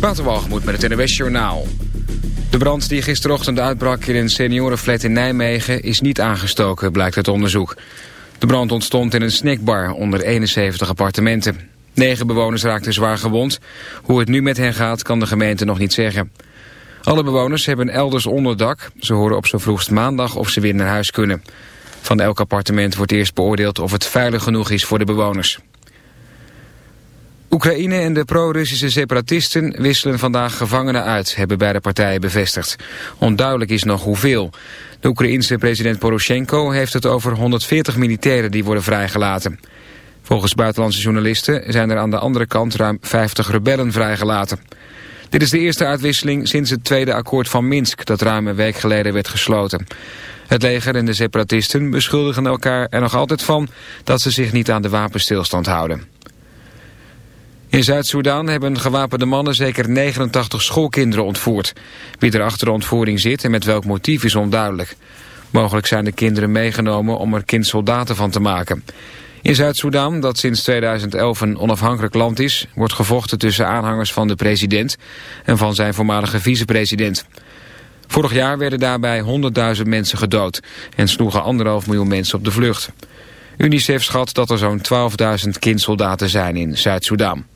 Waterwalgemoed met het NWS Journaal. De brand die gisterochtend uitbrak in een seniorenflat in Nijmegen is niet aangestoken, blijkt uit onderzoek. De brand ontstond in een snackbar onder 71 appartementen. Negen bewoners raakten zwaar gewond. Hoe het nu met hen gaat kan de gemeente nog niet zeggen. Alle bewoners hebben elders onderdak. Ze horen op zo vroegst maandag of ze weer naar huis kunnen. Van elk appartement wordt eerst beoordeeld of het veilig genoeg is voor de bewoners. Oekraïne en de pro-Russische separatisten wisselen vandaag gevangenen uit, hebben beide partijen bevestigd. Onduidelijk is nog hoeveel. De Oekraïense president Poroshenko heeft het over 140 militairen die worden vrijgelaten. Volgens buitenlandse journalisten zijn er aan de andere kant ruim 50 rebellen vrijgelaten. Dit is de eerste uitwisseling sinds het tweede akkoord van Minsk dat ruim een week geleden werd gesloten. Het leger en de separatisten beschuldigen elkaar er nog altijd van dat ze zich niet aan de wapenstilstand houden. In Zuid-Soedan hebben gewapende mannen zeker 89 schoolkinderen ontvoerd. Wie er achter de ontvoering zit en met welk motief is onduidelijk. Mogelijk zijn de kinderen meegenomen om er kindsoldaten van te maken. In Zuid-Soedan, dat sinds 2011 een onafhankelijk land is... wordt gevochten tussen aanhangers van de president en van zijn voormalige vicepresident. Vorig jaar werden daarbij 100.000 mensen gedood... en sloegen anderhalf miljoen mensen op de vlucht. UNICEF schat dat er zo'n 12.000 kindsoldaten zijn in Zuid-Soedan.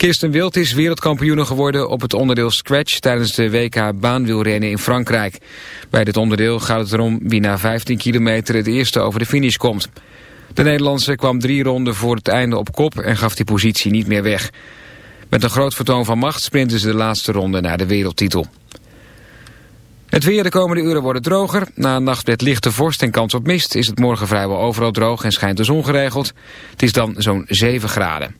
Kirsten Wild is wereldkampioene geworden op het onderdeel Scratch tijdens de WK baanwielrennen in Frankrijk. Bij dit onderdeel gaat het erom wie na 15 kilometer het eerste over de finish komt. De Nederlandse kwam drie ronden voor het einde op kop en gaf die positie niet meer weg. Met een groot vertoon van macht sprinten ze de laatste ronde naar de wereldtitel. Het weer de komende uren wordt droger. Na een nacht met lichte vorst en kans op mist is het morgen vrijwel overal droog en schijnt de zon geregeld. Het is dan zo'n 7 graden.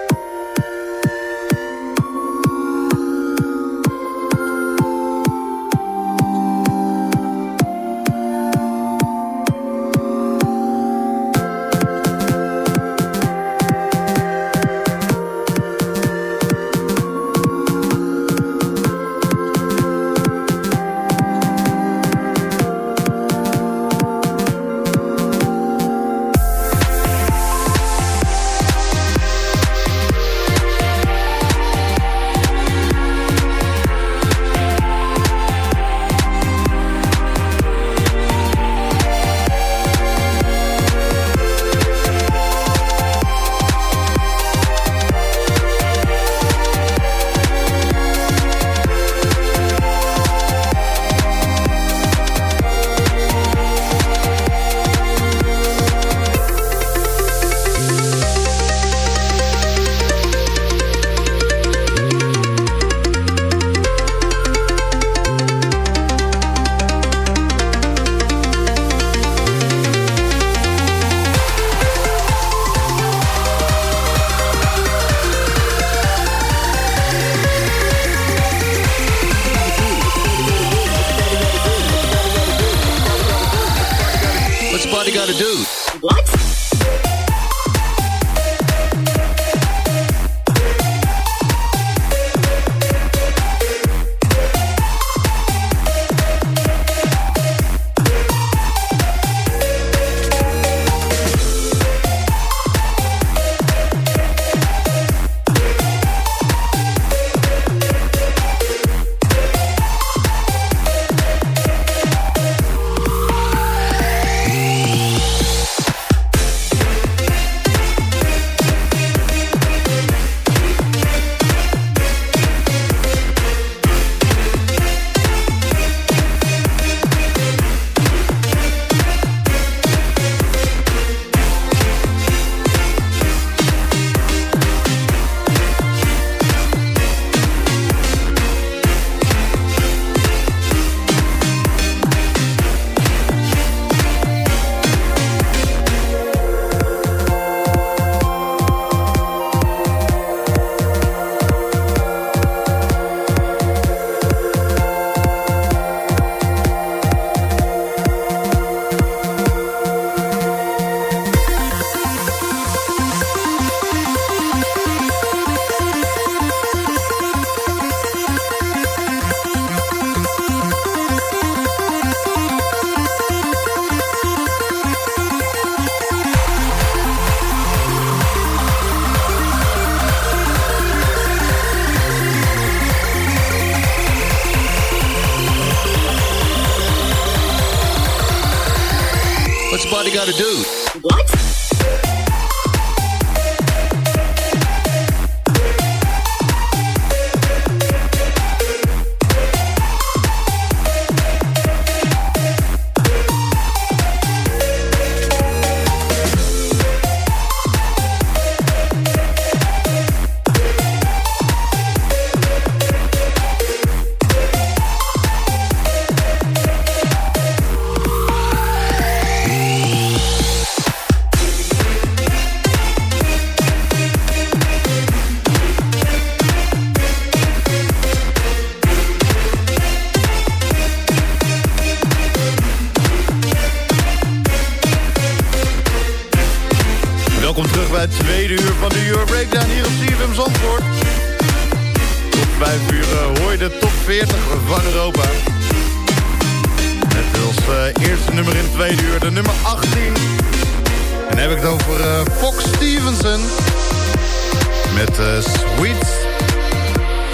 Met Sweet.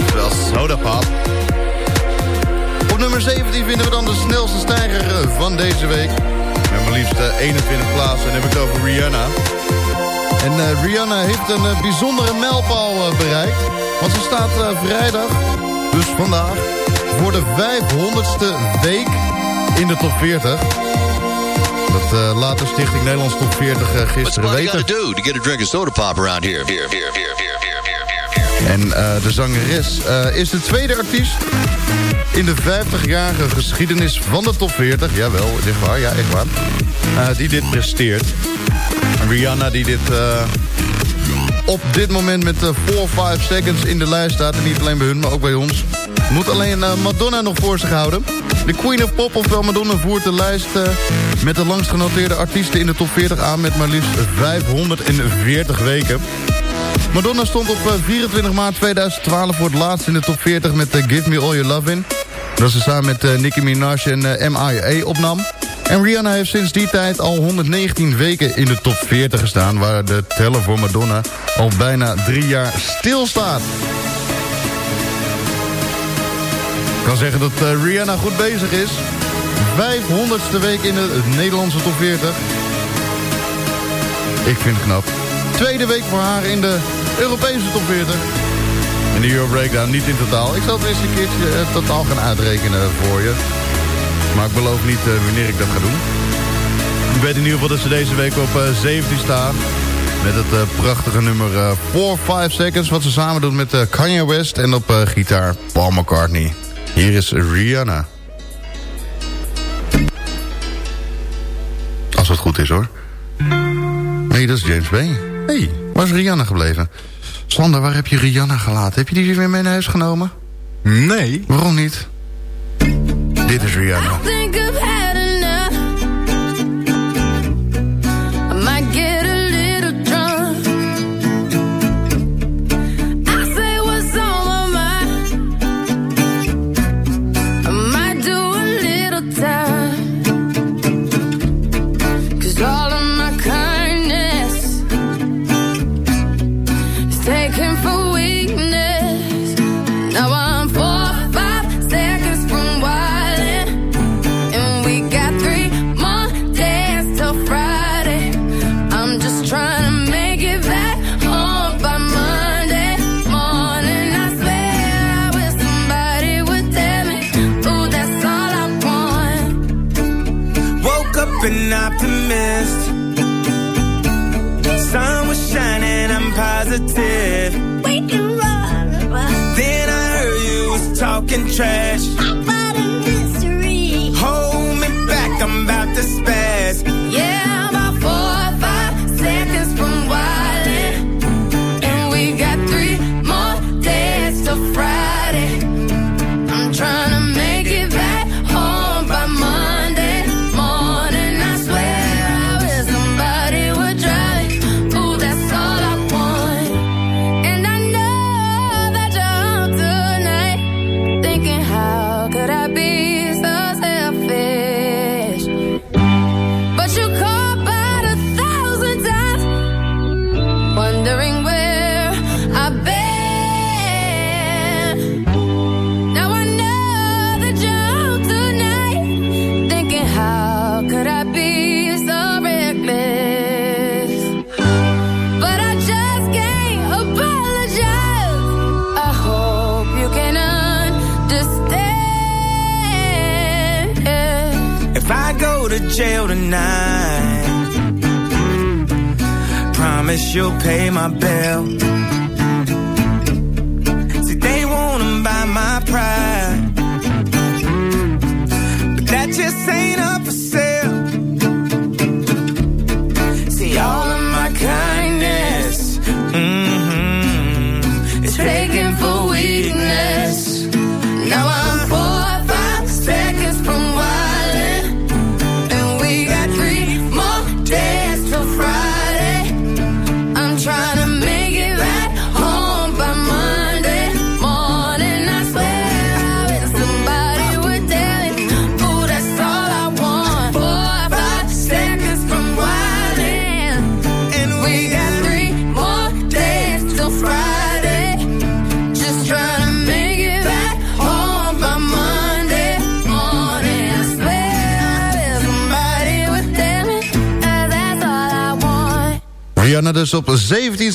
Terwijl Soda Pop. Op nummer 17 vinden we dan de snelste stijger van deze week. Met maar liefst 21 plaatsen. Dan heb ik het over Rihanna. En Rihanna heeft een bijzondere mijlpaal bereikt. Want ze staat vrijdag, dus vandaag, voor de 500ste week in de top 40. Dat laat de Stichting Nederlands Top 40 gisteren weten. do to get a drink of soda pop around here? here, here, here, here, here, here. En de zangeres is de tweede artiest in de 50-jarige geschiedenis van de top 40. Jawel, echt waar, ja, echt waar. Uh, die dit presteert. Rihanna die dit uh, op dit moment met 4-5 uh, seconds in de lijst staat. En niet alleen bij hun, maar ook bij ons. Moet alleen uh, Madonna nog voor zich houden. De Queen of Pop, ofwel Madonna, voert de lijst met de langst genoteerde artiesten in de top 40 aan... met maar liefst 540 weken. Madonna stond op 24 maart 2012 voor het laatst in de top 40 met Give Me All Your Love In. Dat ze samen met uh, Nicki Minaj en uh, MIA opnam. En Rihanna heeft sinds die tijd al 119 weken in de top 40 gestaan... waar de teller voor Madonna al bijna drie jaar stilstaat. Kan zeggen dat uh, Rihanna goed bezig is. 500ste week in de Nederlandse top 40. Ik vind het knap. Tweede week voor haar in de Europese top 40. En de Euro Breakdown niet in totaal. Ik zal het eens een keertje uh, totaal gaan uitrekenen voor je. Maar ik beloof niet uh, wanneer ik dat ga doen. Ik weet in ieder geval dat ze deze week op uh, 17 staan. Met het prachtige nummer 4-5 Seconds. Wat ze samen doet met Kanye West. En op gitaar Paul McCartney. Hier is Rihanna. Als het goed is hoor. Nee, dat is James Bay. Hé, hey, waar is Rihanna gebleven? Sander, waar heb je Rihanna gelaten? Heb je die weer mee naar huis genomen? Nee. Waarom niet? Dit is Rihanna. You'll pay my bill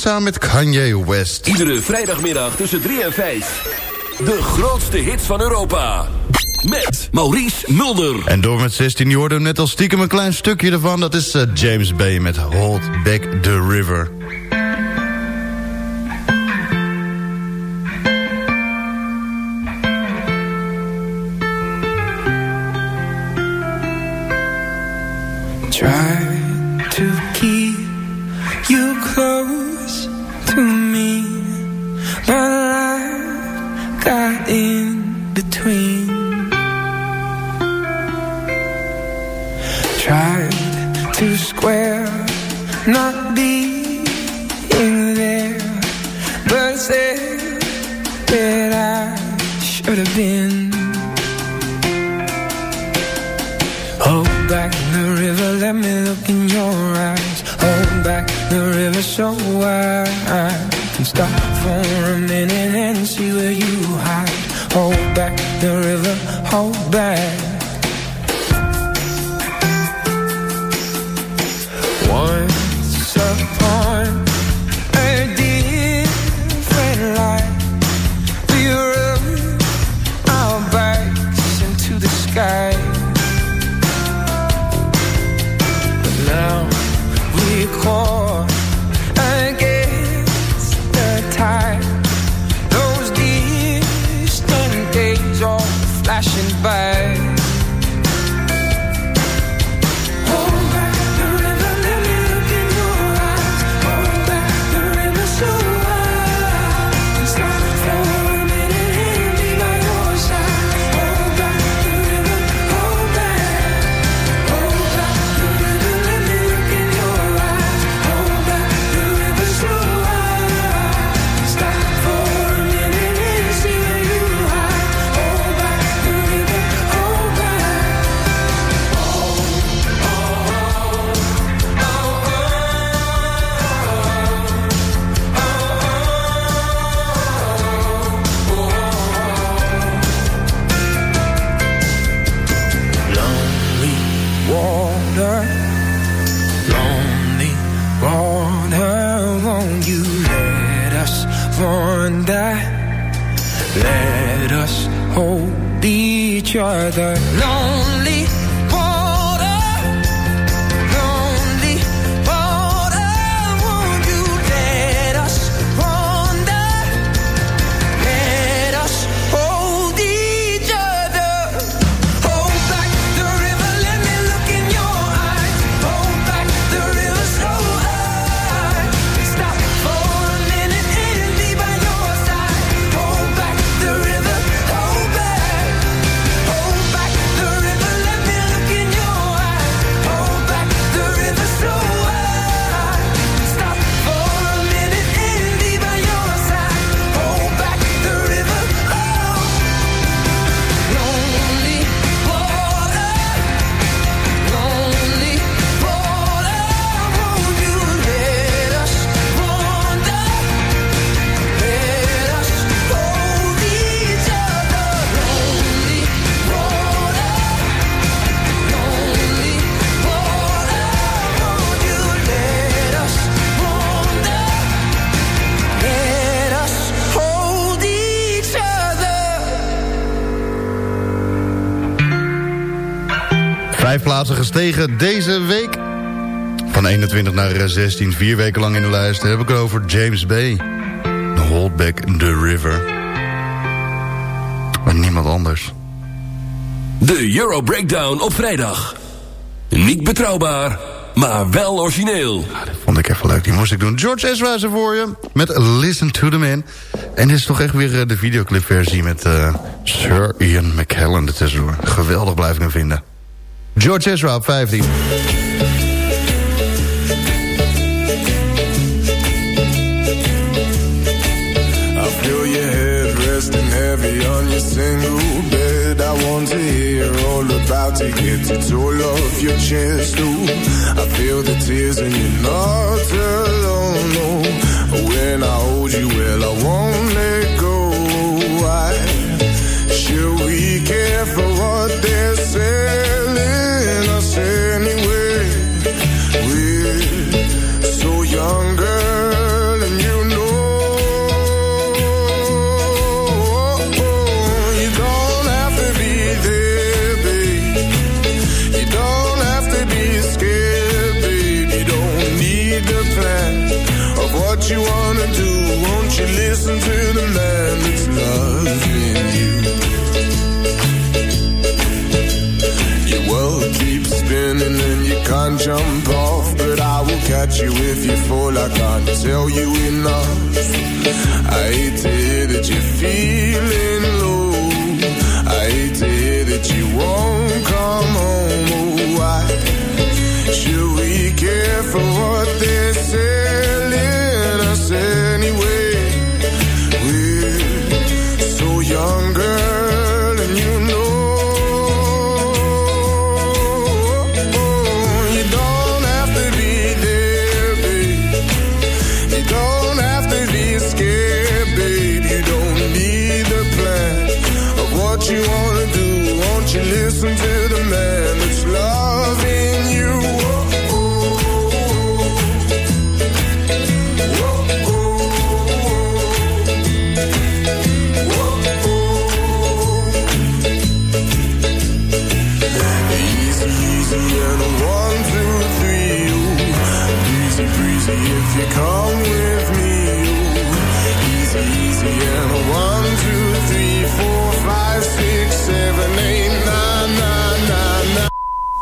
samen met Kanye West. Iedere vrijdagmiddag tussen 3 en 5. De grootste hits van Europa. Met Maurice Mulder. En door met 16 je hoorde hem net al stiekem een klein stukje ervan. Dat is eh, James Bay met Hold Back the River. Try gestegen deze week. Van 21 naar 16, vier weken lang in de lijst. Heb ik het over James Bay. Hold Back the River. Maar niemand anders. De Euro Breakdown op vrijdag. Niet betrouwbaar, maar wel origineel. Vond ik even leuk, die moest ik doen. George Ezra is er voor je, met Listen to the Man. En dit is toch echt weer eh, de videoclipversie met eh, Sir Ian McKellen ertussendoor. Geweldig blijf ik hem vinden. George Ezra op 15. I feel your head resting heavy on your single bed. I want to hear all about it, get off your chest. Ooh, I feel the tears and you're not alone. No, when I hold you, well, I won't let go. Should we care jump off, but I will catch you if you fall. I can't tell you enough. I hate to hear that you're feeling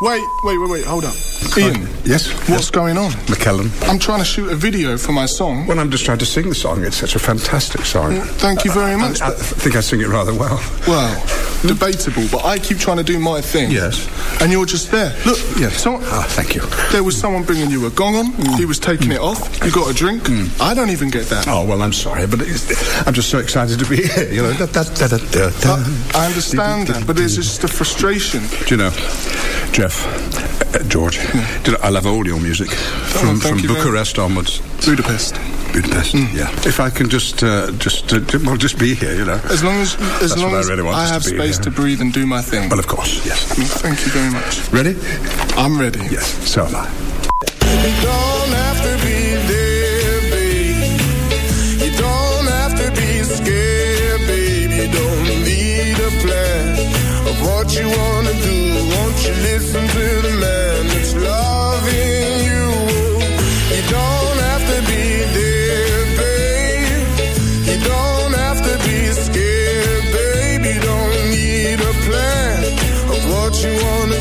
Wait, wait, wait, wait, hold up. Ian. Yes? What's going on? McKellen. I'm trying to shoot a video for my song. Well, I'm just trying to sing the song. It's such a fantastic song. Well, thank you very much, I, I but- think I sing it rather well. Well, debatable, but I keep trying to do my thing. Yes. And you're just there. Look, Yes. someone, Ah, thank you. there was someone bringing you a gong on. He was taking it off. You got a drink. I don't even get that. Oh, well, I'm sorry, but I'm just so excited to be here. You know, da, da, da, da. I, understand that, but it's just a frustration. Do you know, Jeff, uh, George, do you know, I love all your music. From, thank from Bucharest onwards. Budapest. Budapest, yeah. If I can just, uh, just, uh, well, just be here, you know. As long as, as That's long what I as really want I us to have space yeah. to breathe and do my thing. Well, of course, yes. Thank you very much. Ready? I'm ready. Yes, so am I.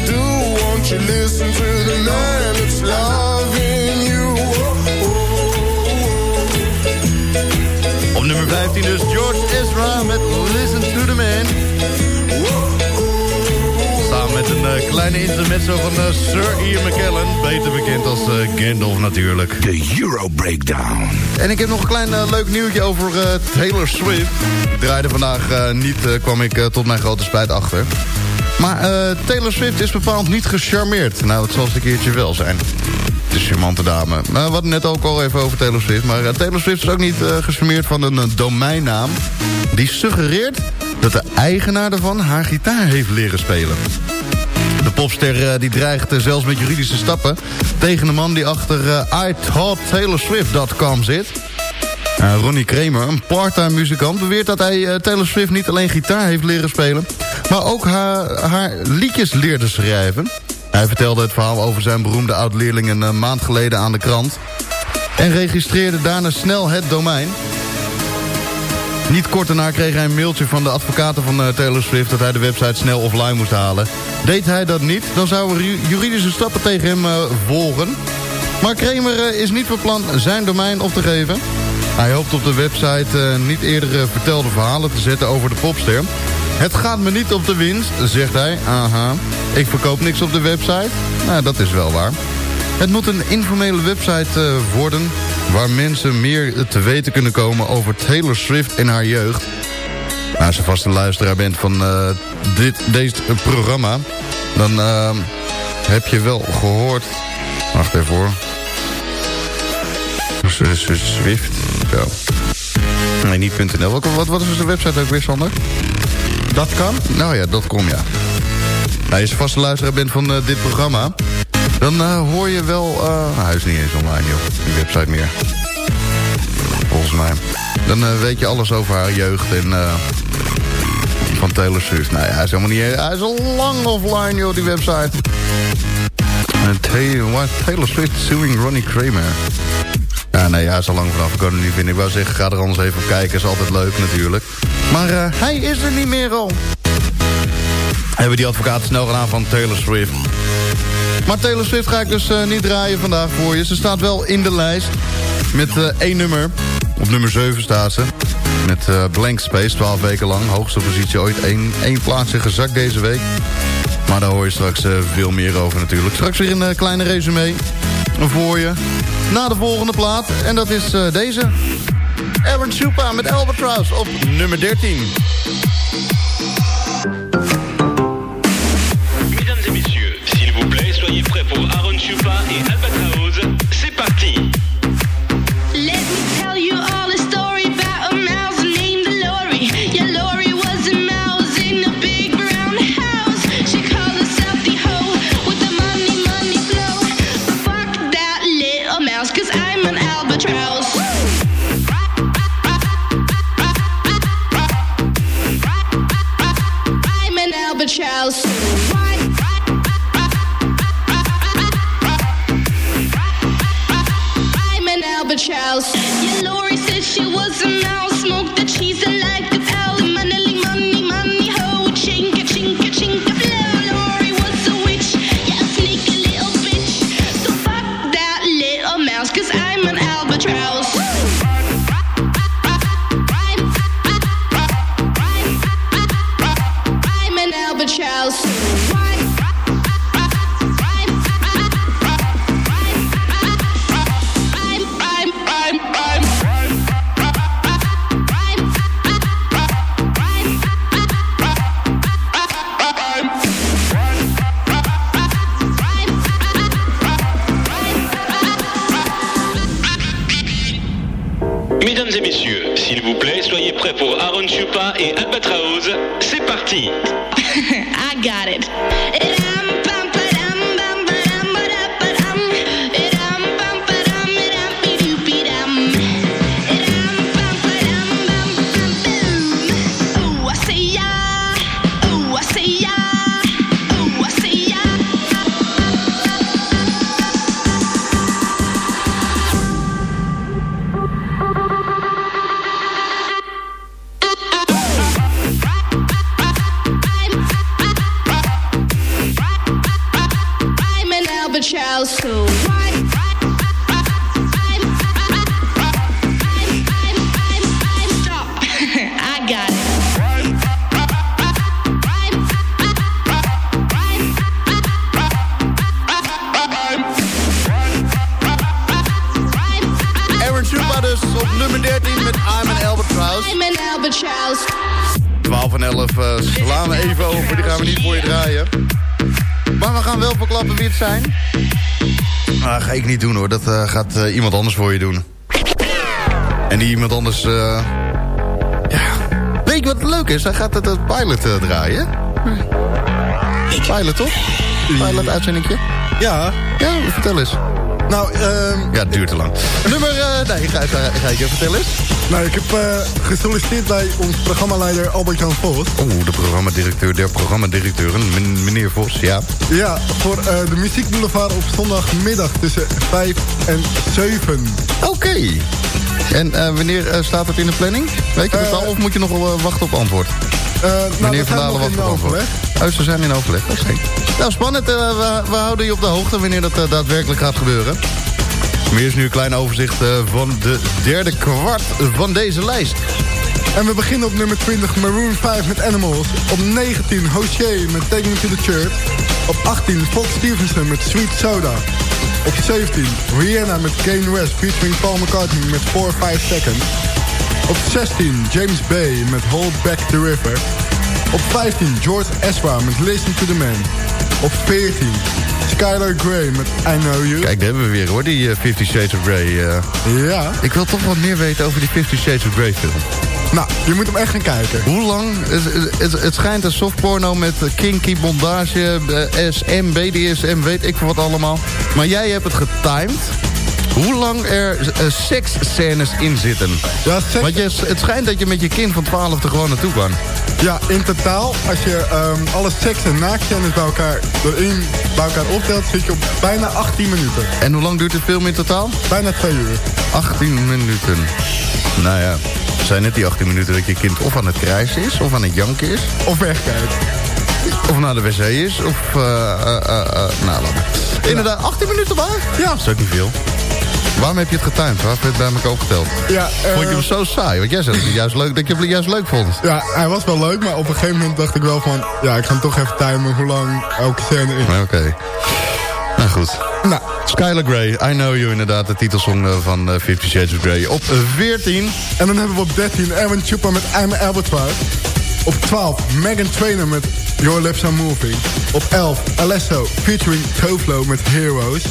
do. Won't you listen to the man that's loving you? Op nummer 15 dus George Ezra met Listen to the Man. Samen met een eh, kleine intermezzo van eh, Sir Ian McKellen. Beter bekend als eh, Gandalf natuurlijk. De Euro Breakdown. En ik heb nog een klein leuk nieuwtje over Taylor Swift. Ik draaide vandaag niet, kwam ik tot mijn grote spijt achter. Maar eh, Taylor Swift is bepaald niet gecharmeerd. Nou, dat zal eens een keertje wel zijn. De charmante dame. Maar we hadden net ook al even over Taylor Swift. Maar eh, Taylor Swift is ook niet gecharmeerd van een, domeinnaam... die suggereert dat de eigenaar daarvan haar gitaar heeft leren spelen. De popster die dreigt zelfs met juridische stappen... tegen de man die achter uh, zit. Uh, Ronnie Kramer, een part-time muzikant... beweert dat hij uh, Taylor Swift niet alleen gitaar heeft leren spelen... maar ook haar, haar liedjes leerde schrijven. Hij vertelde het verhaal over zijn beroemde oud-leerling... een uh, maand geleden aan de krant... en registreerde daarna snel het domein... Niet kort daarna kreeg hij een mailtje van de advocaten van Taylor Swift... dat hij de website snel offline moest halen. Deed hij dat niet, dan zouden juridische stappen tegen hem volgen. Maar Kramer is niet van plan zijn domein op te geven. Hij hoopt op de website niet eerder vertelde verhalen te zetten over de popster. Het gaat me niet op de winst, zegt hij. Aha, ik verkoop niks op de website. Nou, dat is wel waar. Het moet een informele website worden waar mensen meer te weten kunnen komen over Taylor Swift en haar jeugd. Nou, als je vast een luisteraar bent van dit, deze programma... dan uh, heb je wel gehoord... Wacht even hoor. Swift. Zo. Nee, niet .nl. Wat, wat, wat is de website ook weer, Sander? Dat kan? Nou ja, dat kom ja. Nou, als je vast een luisteraar bent van uh, dit programma... Dan uh, hoor je wel... Uh, hij is niet eens online, joh. Die website meer. Volgens mij. Dan weet je alles over haar jeugd en... van Taylor Swift. Nou ja, hij is helemaal niet... Hij is al lang offline, joh, die website. Taylor Swift suing Ronnie Kramer. Ja, nee, is al lang vanaf. Ik kan hem niet vinden. Ik wou zeggen, ga er anders even op kijken. Is altijd leuk natuurlijk. Maar eh, hij is er niet meer al. Hebben die advocaten snel gedaan van Taylor Swift. Maar Taylor Swift ga ik dus eh, niet draaien vandaag voor je. Ze staat wel in de lijst. Met eh, één nummer. Op nummer 7 staat ze. Met Blank Space, 12 weken lang. Hoogste positie ooit. Eén, één plaatsje gezakt deze week. Maar daar hoor je straks veel meer over natuurlijk. Straks weer een kleine resume voor je. Na de volgende plaat. En dat is eh, deze. Aaron Chupa met Albatross op nummer 13. En die iemand anders... eh, ja. Weet je wat leuk is? Hij gaat het, het pilot eh, draaien. Pilot toch? Pilot uitzendingje? Ja. Ja, vertel eens. Nou, ehm Ja, het duurt te lang. Nummer... eh, nee, ga, ga, ga ik even vertellen eens. nou, ik heb gesolliciteerd bij ons programmaleider Albert-Jan Vos. Oeh, de programmadirecteur der programmadirecteuren, men- meneer Vos, ja. Ja, voor eh, de Muziekboulevard op zondagmiddag tussen 5 en 7. Oké. En eh, wanneer eh, staat het in de planning? Weet je Eh, al? Of moet je nog eh, wachten op antwoord? Uh, nou, Meneer Van Dalen wacht op overleg. Oh, ze zijn in overleg. Oké. Nou, spannend. eh, we, we houden je op de hoogte wanneer dat eh, daadwerkelijk gaat gebeuren. Maar eerst nu een klein overzicht eh, van de derde kwart van deze lijst. En we beginnen op nummer 20 Maroon 5 met Animals. Op 19 Hoshea met Taking Me to the Church. Op 18 Fox Stevenson met Sweet Soda. Op 17 Rihanna met Kanye West featuring Paul McCartney met 4-5 Seconds. Op 16 James Bay met Hold Back the River. Op 15 George Ezra met Listen to the Man. Op 14 Skylar Grey met I Know You. Kijk, daar hebben we weer hoor, die eh, Fifty Shades of Grey. eh. Ja. Ik wil toch wat meer weten over die Fifty Shades of Grey film. Nou, je moet hem echt gaan kijken. Hoe lang? Het, het, het schijnt een softporno met kinky bondage, eh, SM, BDSM, weet ik wat allemaal. Maar jij hebt het getimed. hoe lang er eh, seksscènes in zitten. Ja, Want je, het schijnt dat je met je kind van 12 er gewoon naartoe kan. Ja, in totaal, als je ehm, alle seks- en naaktscènes bij elkaar, erin bij elkaar optelt, zit je op bijna 18 minuten. En hoe lang duurt de film in totaal? Bijna 2 uur. 18 minuten. Nou ja, zijn net die 18 minuten dat je kind of aan het krijsen is... of aan het janken is. Of wegkijkt. Of naar de wc is, of... eh eh, nou. Inderdaad, 18 minuten maar? Ja. Dat is ook niet veel. Waarom heb je het getimed? Waar heb je het bij elkaar opgeteld? Ja, Vond je hem zo saai? Want jij zei dat, je juist leuk, dat je hem juist leuk vond. Ja, hij was wel leuk, maar op een gegeven moment dacht ik wel van... Ja, ik ga hem toch even timen hoe lang elke scène is. Oké. Nou goed. Nou. Skylar Grey, I Know You inderdaad, de titelsong eh, van eh, Fifty Shades of Grey. Op eh, 14. En dan hebben we op 13 Erwin Chupa met I'm Albatross. Op 12 Megan Trainor met Your Lips Are Moving. Op 11 Alesso featuring Toflo met Heroes.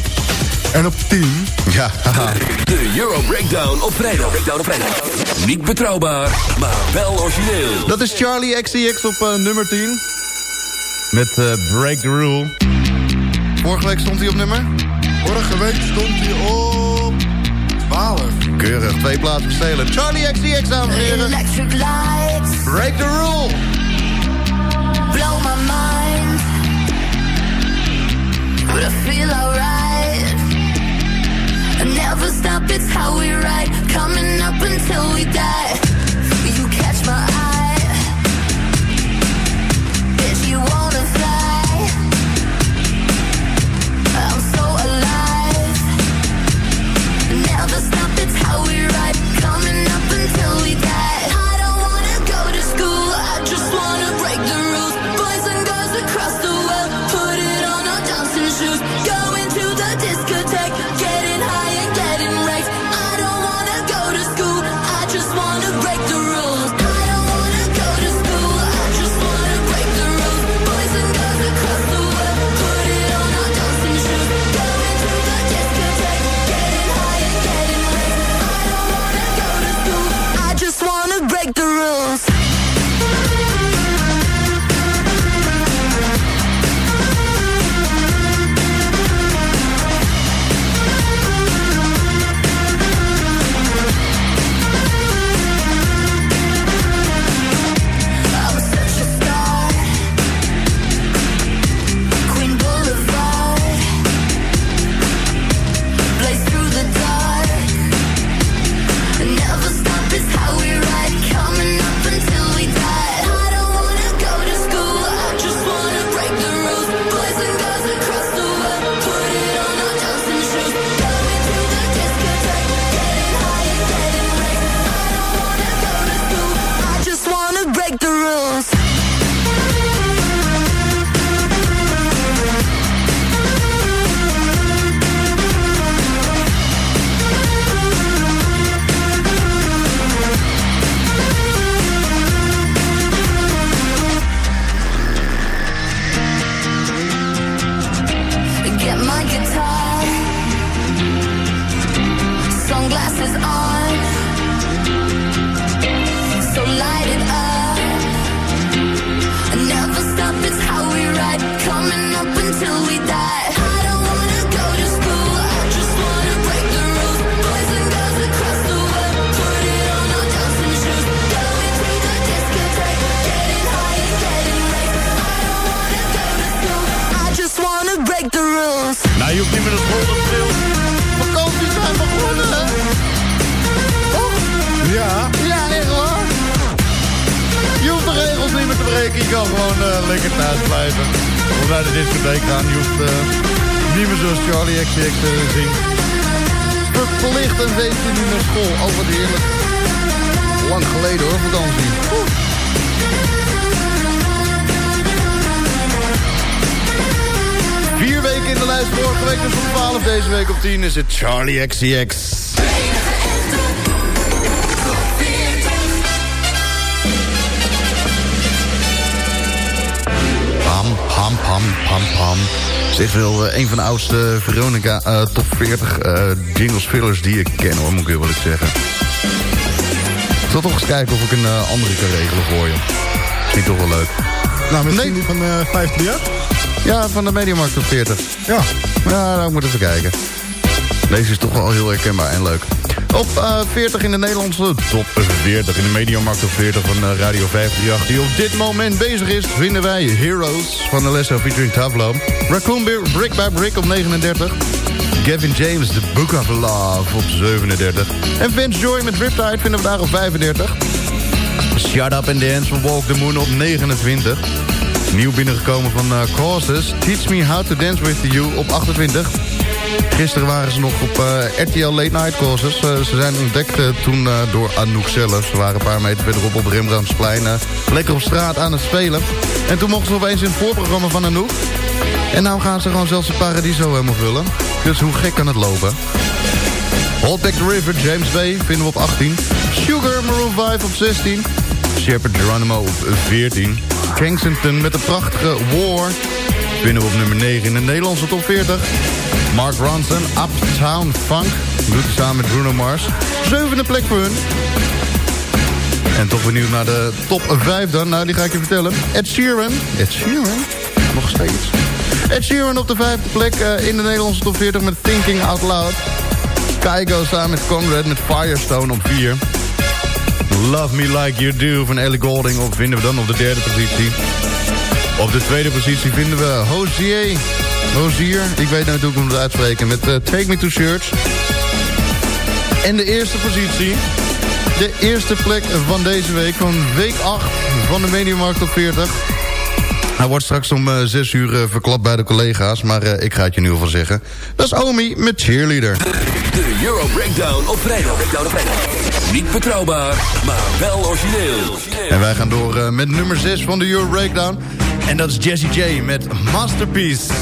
En op 10... Ja, haha. De Euro Breakdown op vrijdag. Breakdown op vrijdag. Niet betrouwbaar, maar wel origineel. Dat is Charlie XCX op eh, nummer 10. Met Break the Rule. Vorige week stond hij op nummer? Vorige week stond hij op 12. Keurig, twee plaatsen stelen. Charlie XCX, dames en heren. Electric lights Break the Rule. blow my mind, but I feel alright. I never stop, it's how we ride, coming up until we die. Naar de discotheek gaan. Je hoeft eh, niet meer zoals Charlie XCX te zien. Verplicht een weekje niet naar school. Oh, wat heerlijk. Lang geleden hoor, vakantie. Oeh. Vier weken in de lijst. Vorige week dus op 12. Deze week op 10 is het Charlie XCX. Pam, pam, pam, is wel eh, een van de oudste Veronica eh, top 40 eh, jingles fillers die ik ken hoor, moet ik eerlijk zeggen. Ik zal toch eens kijken of ik een andere kan regelen voor je. Ik toch wel leuk. Nou, misschien die van uh, 538? Ja, van de Mediamarkt top 40. Ja. Ja, nou, ik moet even kijken. Deze is toch wel heel herkenbaar en leuk. Op eh, 40 in de Nederlandse top 40 in de Mediamarkt op 40 van eh, Radio 538... die op dit moment bezig is, vinden wij Heroes van Alessa featuring Tavlo. Raccoon Beer, Brick by Brick op 39. Gavin James, The Book of Love op 37. En Vince Joy met Riptide vinden we daar op 35. Shut Up and Dance van Walk the Moon op 29. Nieuw binnengekomen van uh, Causes. Teach Me How to Dance With You op 28. Gisteren waren ze nog op uh, RTL Late Night Causes. Uh, ze zijn ontdekt uh, toen door Anouk zelf. Ze waren een paar meter verderop op Rembrandtsplein. Lekker op straat aan het spelen. En toen mochten ze opeens in het voorprogramma van Anouk. En nou gaan ze gewoon zelfs de Paradiso helemaal vullen. Dus hoe gek kan het lopen? Hold Back the River, James Bay, vinden we op 18. Sugar, Maroon 5 op 16. Shepard Geronimo op 14. Kensington met de prachtige War. Vinden we op nummer 9 in de Nederlandse top 40. Mark Ronson, Uptown Funk. Doet hij samen met Bruno Mars. Zevende plek voor hun. En toch benieuwd naar de top 5 dan. Nou, die ga ik je vertellen. Ed Sheeran. Ed Sheeran? Nog steeds. Ed Sheeran op de vijfde plek uh, in de Nederlandse top 40 met Thinking Out Loud. Kygo samen met Conrad met Firestone op 4. Love Me Like You Do van Ellie Golding op vinden we dan op de derde positie. Op de tweede positie vinden we Hozier. Hozier, ik weet natuurlijk hoe we het uitspreken, met uh, Take Me To Church. En de eerste positie, de eerste plek van deze week, van week 8 van de Mediamarkt op 40. Hij wordt straks om uh, 6 uur uh, verklapt bij de collega's, maar ik ga het je nu al van zeggen. Dat is Omi met Cheerleader. De Euro Breakdown op vrijdag. Niet betrouwbaar, maar wel origineel. En wij gaan door met nummer 6 van de Euro Breakdown. En dat is Jessie J met Masterpiece.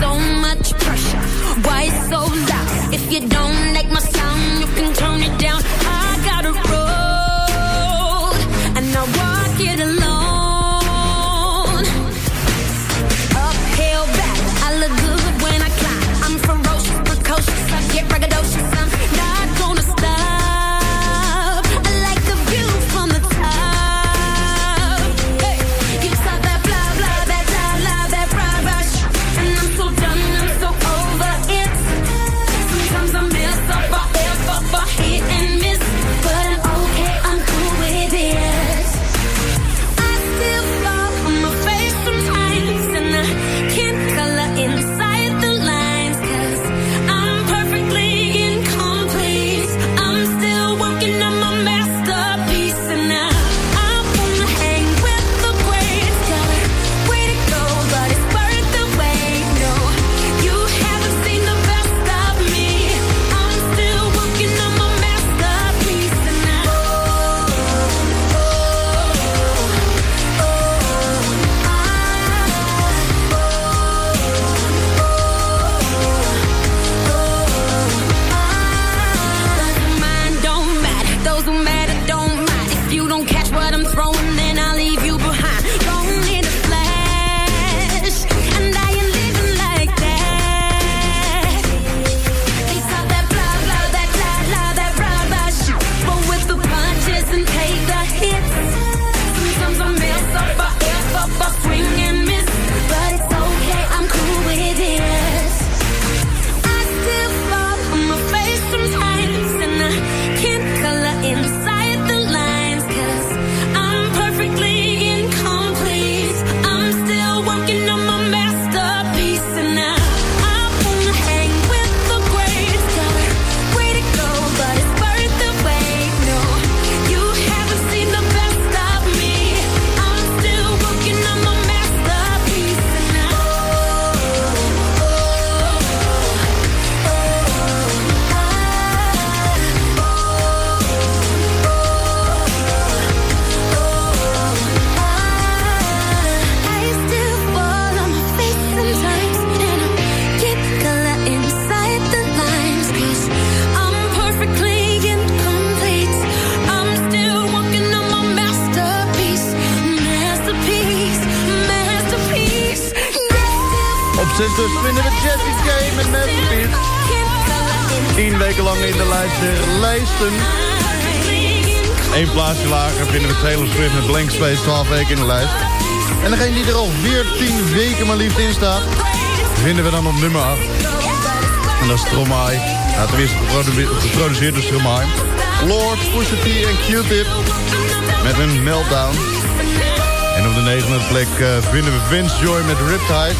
So much pressure, why so loud? If you don't lijsten. Eén plaatsje lager vinden we Taylor Swift met Blank Space 12 weken in de lijst. En degene die er al 14 weken maar liefst in staat, vinden we dan op nummer 8. En dat is Stromae. Nou, tenminste geprodu- geproduceerd door Stromae. Lord, Pusha T en Q-Tip. Met een meltdown. En op de negende plek eh, vinden we Vince Joy met Riptide.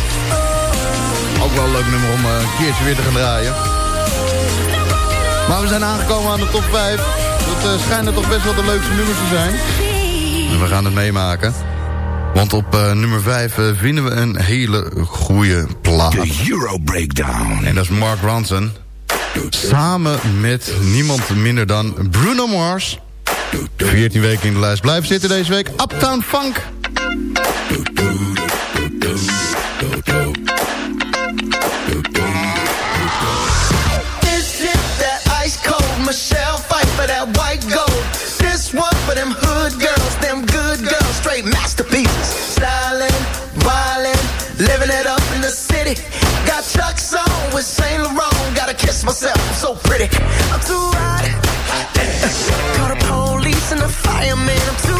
Ook wel een leuk nummer om eh, een keertje weer te gaan draaien. Maar we zijn aangekomen aan de top 5. Dat eh, schijnen toch best wel de leukste nummers te zijn. En we gaan het meemaken. Want op eh, nummer 5 eh, vinden we een hele goede plaat. De Euro Breakdown. En dat is Mark Ronson. Samen met niemand minder dan Bruno Mars. 14 weken in de lijst. Blijven zitten deze week. Uptown Funk. Michelle fight for that white gold. This one for them hood girls, them good girls, straight masterpieces. Stylin', violin, living it up in the city. Got Chuck's on with Saint Laurent. Gotta kiss myself, I'm so pretty. I'm too hot. Call the police and the fireman. I'm too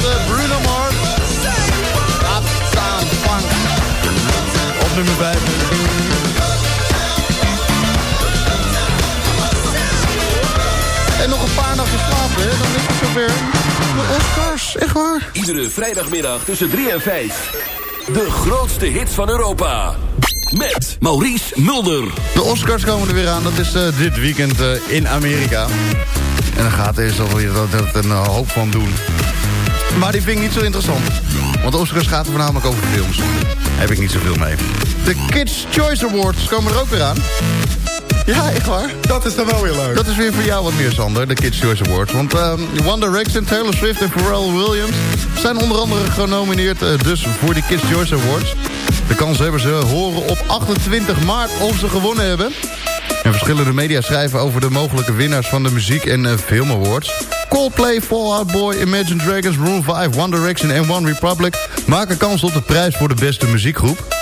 Bruno Mars. Uptown Funk. Op nummer 5. En nog een paar nachten slapen, hè? dan is het zover. De Oscars, echt waar. Iedere vrijdagmiddag tussen 3 en 5. De grootste hits van Europa. Met Maurice Mulder. De Oscars komen er weer aan. Dat is eh, dit weekend eh, in Amerika. En dan gaat er alweer dat, dat een eh, hoop van doen. Maar die vind ik niet zo interessant. Want de Oscars gaat er voornamelijk over films. Daar heb ik niet zoveel mee. De Kids Choice Awards komen er ook weer aan. Ja, echt waar. Dat is dan wel weer leuk. Dat is weer voor jou wat meer, Sander, de Kids Choice Awards. Want ehm, One Direction, Taylor Swift en Pharrell Williams... zijn onder andere genomineerd eh, dus voor die Kids Choice Awards. De kans hebben ze horen op 28 maart of ze gewonnen hebben. En verschillende media schrijven over de mogelijke winnaars van de muziek- en eh, film awards. Coldplay, Fall Out Boy, Imagine Dragons, Room 5, One Direction en One Republic... maken kans op de prijs voor de beste muziekgroep.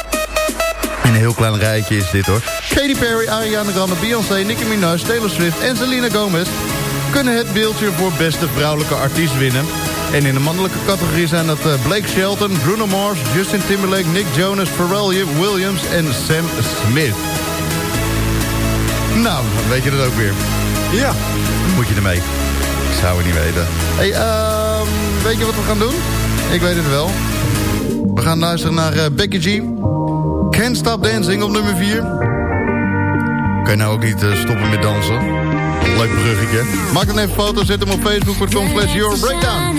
Een heel klein rijtje is dit hoor. Katy Perry, Ariana Grande, Beyoncé, Nicki Minaj, Taylor Swift en Selena Gomez... kunnen het beeldje voor beste vrouwelijke artiest winnen. En in de mannelijke categorie zijn dat eh, Blake Shelton, Bruno Mars, Justin Timberlake, Nick Jonas, Pharrell Williams en Sam Smith. Nou, dan weet je dat ook weer. Ja. Moet je ermee. Zou het niet weten. Hey, ehm, weet je wat we gaan doen? Ik weet het wel. We gaan luisteren naar eh, Becky G. Can't Stop Dancing op nummer 4. Kan je nou ook niet eh, stoppen met dansen? Leuk bruggetje. Maak dan even een foto, zet hem op facebook.com slash your breakdown.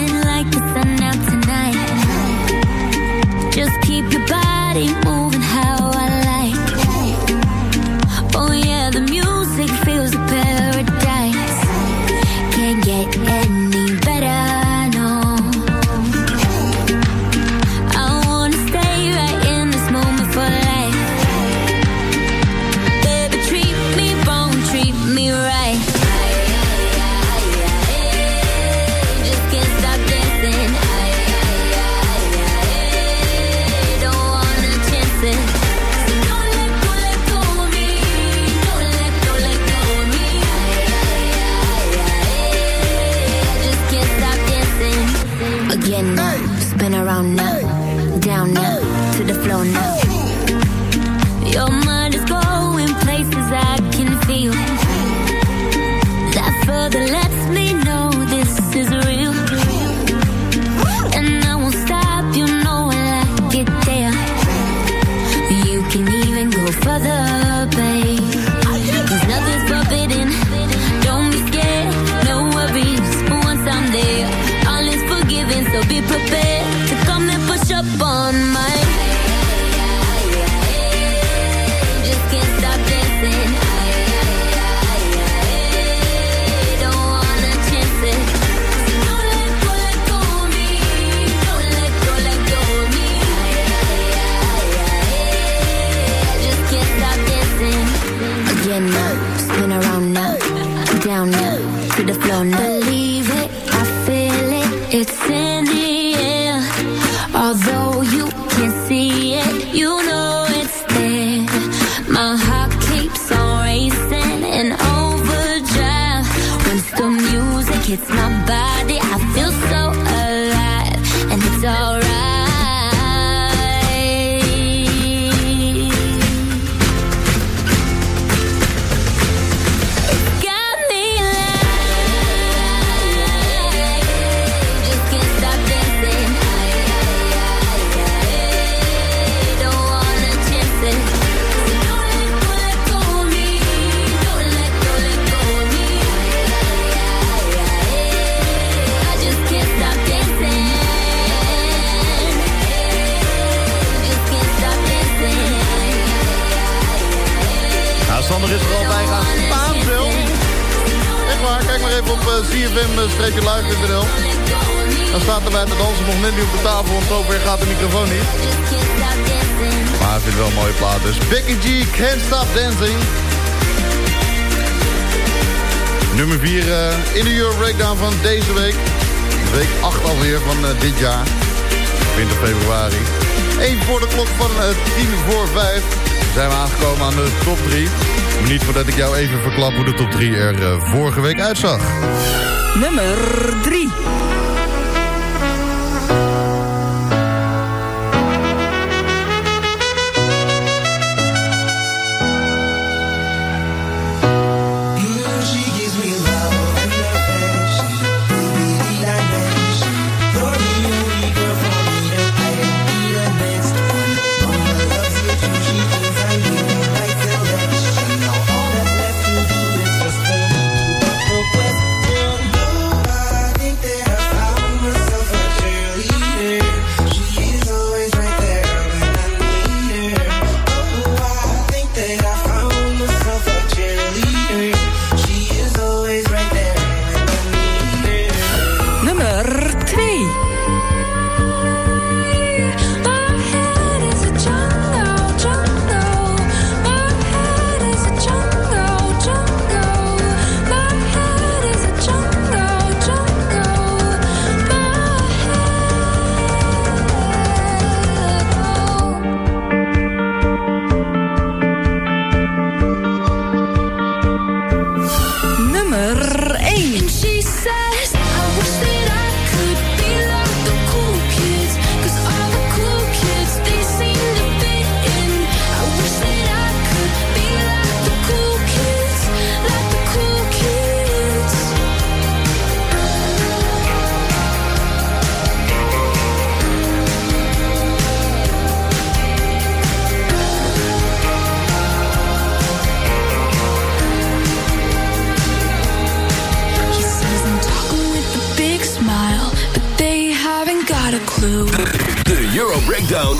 Just keep your body Dan staat er bij de dansen nog net niet op de tafel, want zover gaat de microfoon niet. Maar ik vind het wel een mooie plaat, dus Becky G, Can't Stop Dancing. Nummer 4 in de Euro Breakdown van deze week. Week 8 alweer van eh, dit jaar. 20 februari. Even voor de klok van uh, 10 voor 5 zijn we aangekomen aan de top 3. Maar niet voordat ik jou even verklap hoe de top 3 er eh, vorige week uitzag. Nummer 3.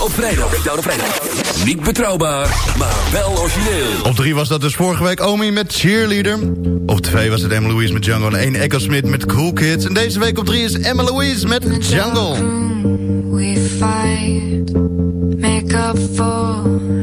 op vrijdag. Breakdown op vrijdag. Niet betrouwbaar, maar wel origineel. Op 3 was dat dus vorige week Omi met Cheerleader. Op 2 was het Emma Louise met Jungle en 1 Echo Smith met Cool Kids. En deze week op 3 is Emma Louise met Jungle. we fight, make up for...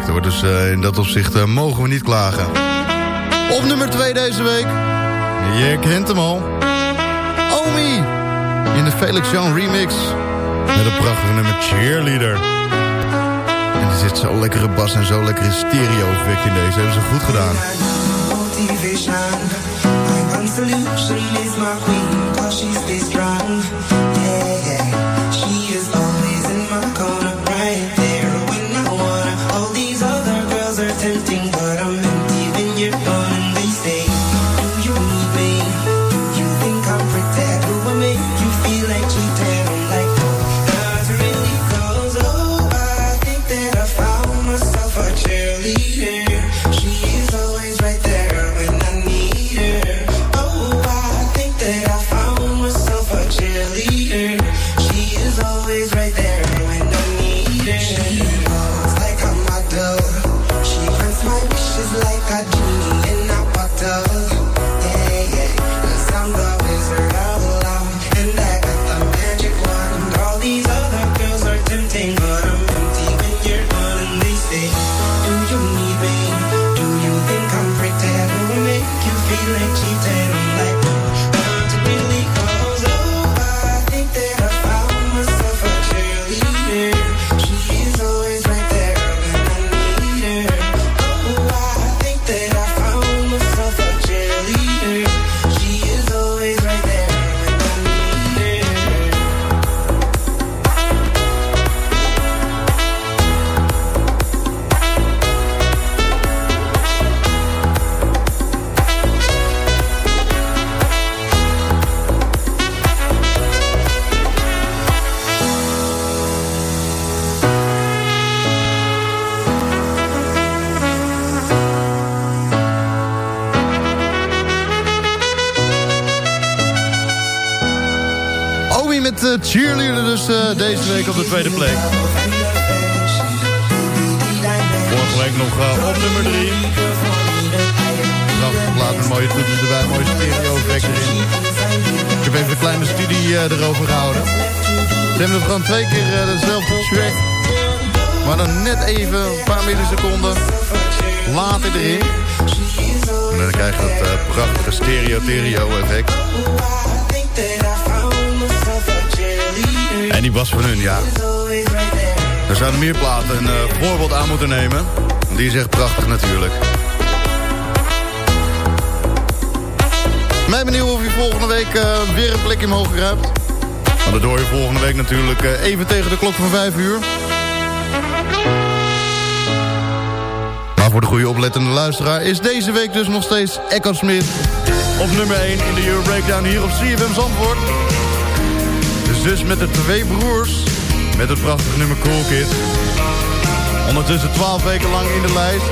Dus eh, in dat opzicht eh, mogen we niet klagen. Op nummer 2 deze week. Je kent hem al. Omi. In de Felix Jan remix. Met een prachtige nummer Cheerleader. En er zit zo'n lekkere bas en zo'n lekkere stereo effect in deze. Hebben ze goed gedaan. De cheerleader dus eh, deze week op de tweede plek. Vorige week nog eh, op nummer 3. Zachte plaat met mooie toetsen erbij, mooie stereo effect erin. Ik heb even een kleine studie eh, erover gehouden. Ze hebben er gewoon twee keer dezelfde track. Maar dan net even een paar milliseconden later erin. En dan krijg je dat prachtige stereo-stereo-effect. En die was van hun, ja. Er zouden meer platen een eh, voorbeeld aan moeten nemen. Die is echt prachtig natuurlijk. Mij benieuwd of je volgende week eh, weer een plekje omhoog dat hoor je volgende week natuurlijk eh, even tegen de klok van 5 uur. Maar voor de goede oplettende luisteraar is deze week dus nog steeds Echo Smith op nummer 1 in de Euro Breakdown hier op CFM Zandvoort. Zus met de twee broers met het prachtige nummer Cool Kid. Ondertussen 12 weken lang in de lijst.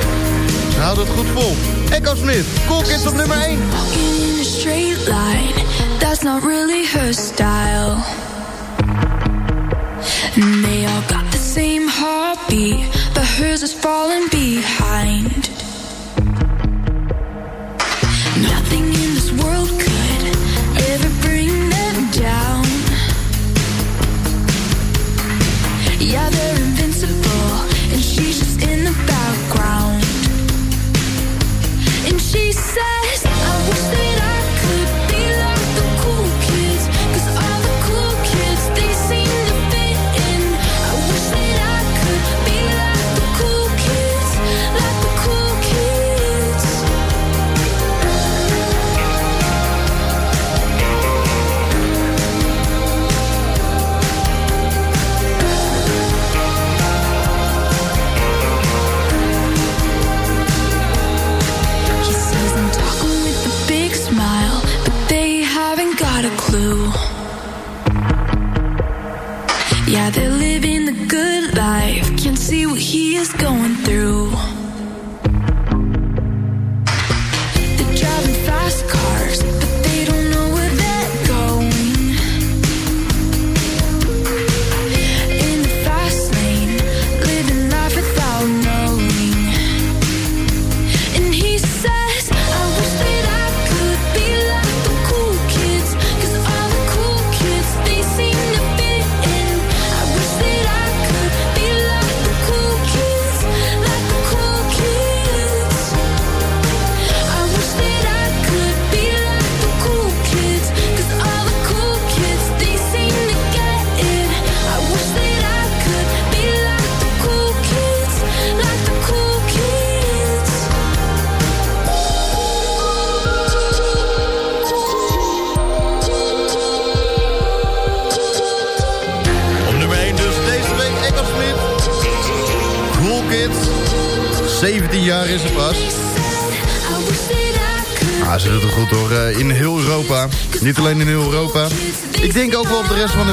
Ze houden het goed vol. Echo Smith, Cool op nummer 1. Walking in a straight line, that's not really her style. And they all got the same heartbeat, but hers is falling behind. Ik denk ook wel op de rest van de